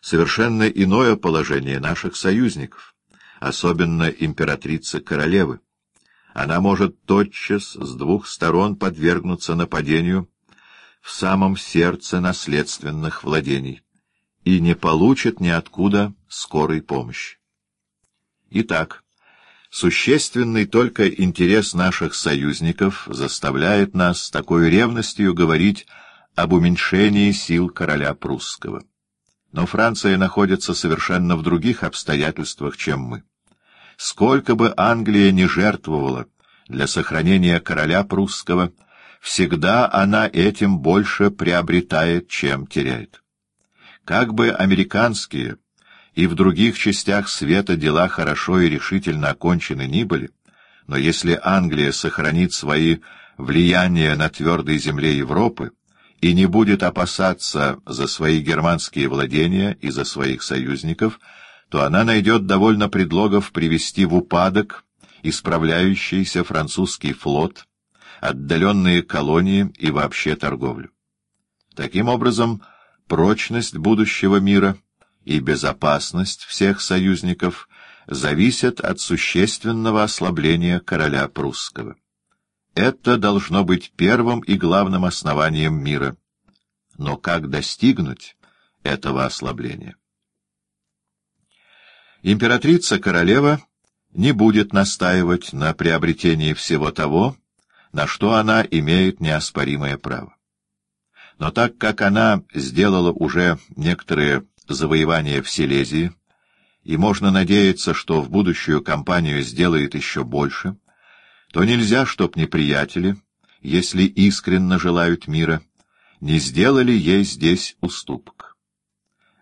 совершенно иное положение наших союзников, особенно императрицы-королевы. Она может тотчас с двух сторон подвергнуться нападению в самом сердце наследственных владений и не получит ниоткуда скорой помощи. Итак, существенный только интерес наших союзников заставляет нас с такой ревностью говорить об уменьшении сил короля прусского. Но Франция находится совершенно в других обстоятельствах, чем мы. Сколько бы Англия ни жертвовала для сохранения короля прусского, всегда она этим больше приобретает, чем теряет. Как бы американские и в других частях света дела хорошо и решительно окончены ни были, но если Англия сохранит свои влияния на твердой земле Европы и не будет опасаться за свои германские владения и за своих союзников, то она найдет довольно предлогов привести в упадок исправляющийся французский флот, отдаленные колонии и вообще торговлю. Таким образом, прочность будущего мира и безопасность всех союзников зависят от существенного ослабления короля прусского. Это должно быть первым и главным основанием мира. Но как достигнуть этого ослабления? Императрица-королева не будет настаивать на приобретении всего того, на что она имеет неоспоримое право. Но так как она сделала уже некоторые завоевания в Силезии, и можно надеяться, что в будущую кампанию сделает еще больше, то нельзя, чтоб неприятели, если искренно желают мира, не сделали ей здесь уступок.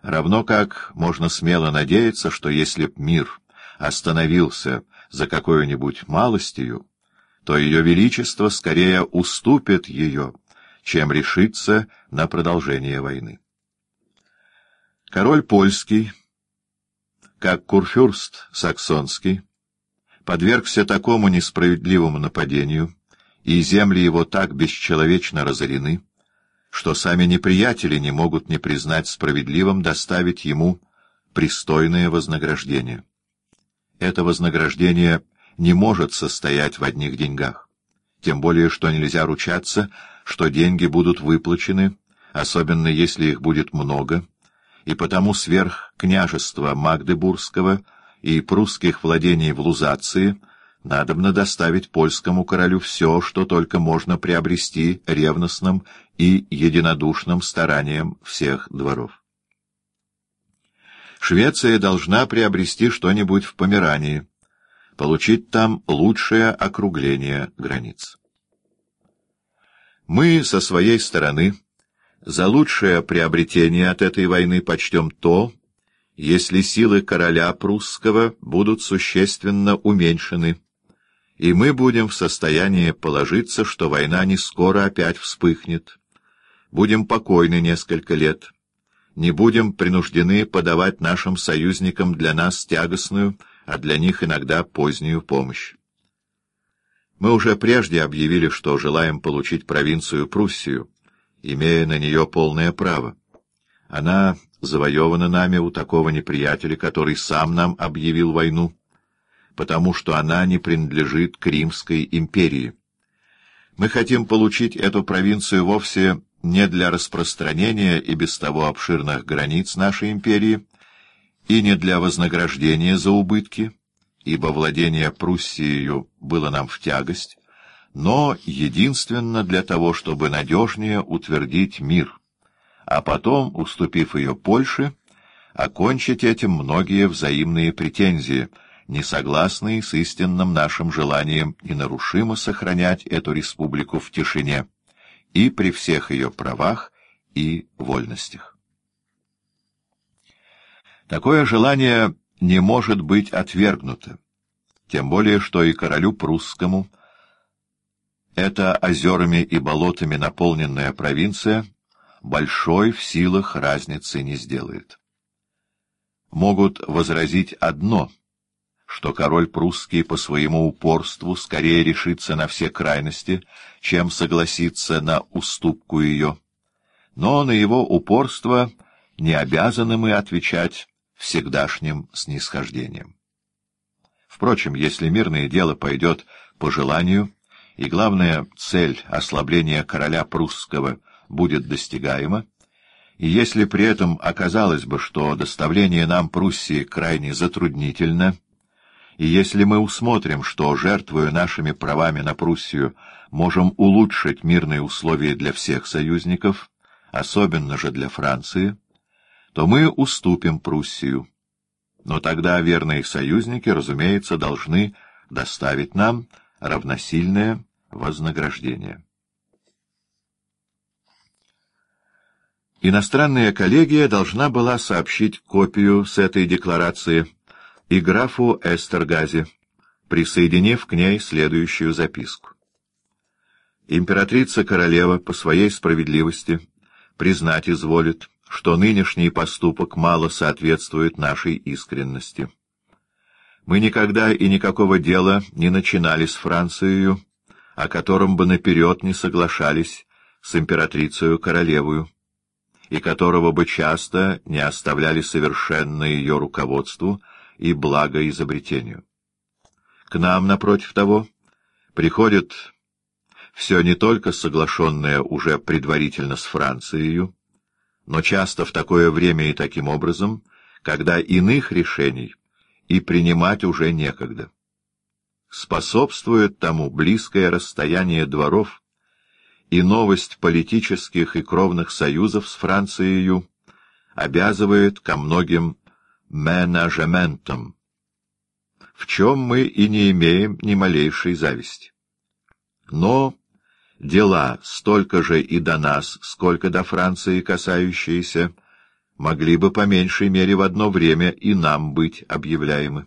Равно как можно смело надеяться, что если б мир остановился за какой-нибудь малостью, то Ее Величество скорее уступит ее, чем решится на продолжение войны. Король польский, как курфюрст саксонский, подвергся такому несправедливому нападению, и земли его так бесчеловечно разорены, что сами неприятели не могут не признать справедливым доставить ему пристойное вознаграждение. Это вознаграждение не может состоять в одних деньгах, тем более что нельзя ручаться, что деньги будут выплачены, особенно если их будет много, и потому сверх княжества Магдебургского и прусских владений в Лузации надобно доставить польскому королю все, что только можно приобрести ревностным и единодушным старанием всех дворов. Швеция должна приобрести что-нибудь в Померании, получить там лучшее округление границ. Мы, со своей стороны, за лучшее приобретение от этой войны почтем то, если силы короля прусского будут существенно уменьшены, и мы будем в состоянии положиться, что война не скоро опять вспыхнет. Будем покойны несколько лет, не будем принуждены подавать нашим союзникам для нас тягостную, а для них иногда позднюю помощь. Мы уже прежде объявили, что желаем получить провинцию Пруссию, имея на нее полное право. Она завоевана нами у такого неприятеля, который сам нам объявил войну, потому что она не принадлежит к Римской империи. Мы хотим получить эту провинцию вовсе не для распространения и без того обширных границ нашей империи, и не для вознаграждения за убытки, ибо владение Пруссией было нам в тягость, но единственно для того, чтобы надежнее утвердить мир, а потом, уступив ее Польше, окончить этим многие взаимные претензии, не согласные с истинным нашим желанием ненарушимо сохранять эту республику в тишине и при всех ее правах и вольностях. Такое желание не может быть отвергнуто, тем более что и королю прусскому эта озерами и болотами наполненная провинция большой в силах разницы не сделает. Могут возразить одно, что король прусский по своему упорству скорее решится на все крайности, чем согласится на уступку ее, но на его упорство — не обязаны мы отвечать всегдашним снисхождением. Впрочем, если мирное дело пойдет по желанию, и главная цель ослабления короля прусского будет достигаема, и если при этом оказалось бы, что доставление нам Пруссии крайне затруднительно, и если мы усмотрим, что, жертвуя нашими правами на Пруссию, можем улучшить мирные условия для всех союзников, особенно же для Франции, то мы уступим Пруссию. Но тогда верные союзники, разумеется, должны доставить нам равносильное вознаграждение. Иностранная коллегия должна была сообщить копию с этой декларации и графу Эстергазе, присоединив к ней следующую записку. Императрица-королева по своей справедливости признать изволит, что нынешний поступок мало соответствует нашей искренности. Мы никогда и никакого дела не начинали с Францией, о котором бы наперед не соглашались с императрицей-королевою, и которого бы часто не оставляли совершенно ее руководству и благоизобретению. К нам, напротив того, приходит все не только соглашенное уже предварительно с Францией, но часто в такое время и таким образом, когда иных решений и принимать уже некогда. Способствует тому близкое расстояние дворов и новость политических и кровных союзов с Францией обязывает ко многим менажементам, в чем мы и не имеем ни малейшей зависти. Но дела, столько же и до нас, сколько до Франции касающиеся, могли бы по меньшей мере в одно время и нам быть объявляемы.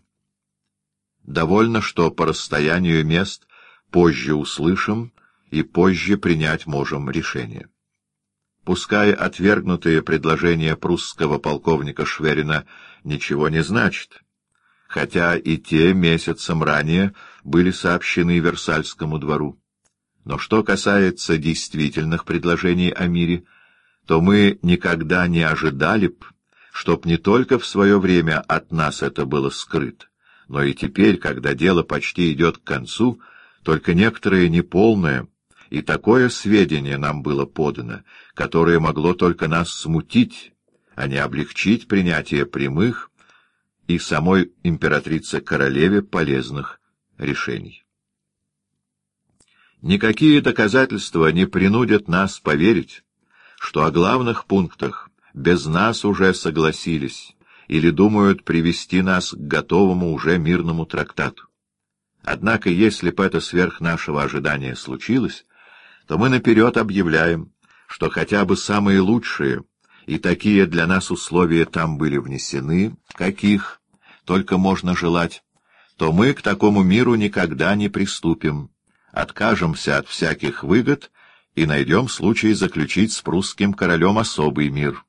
Довольно, что по расстоянию мест позже услышим и позже принять можем решение. Пускай отвергнутые предложения прусского полковника Шверина ничего не значат, хотя и те месяцем ранее были сообщены Версальскому двору. Но что касается действительных предложений о мире, то мы никогда не ожидали б, чтоб не только в свое время от нас это было скрыто, но и теперь, когда дело почти идет к концу, только некоторое неполное и такое сведение нам было подано, которое могло только нас смутить, а не облегчить принятие прямых и самой императрице-королеве полезных решений. Никакие доказательства не принудят нас поверить, что о главных пунктах без нас уже согласились или думают привести нас к готовому уже мирному трактату. Однако, если бы это сверх нашего ожидания случилось, то мы наперед объявляем, что хотя бы самые лучшие и такие для нас условия там были внесены, каких только можно желать, то мы к такому миру никогда не приступим, откажемся от всяких выгод и найдем случай заключить с прусским королем особый мир —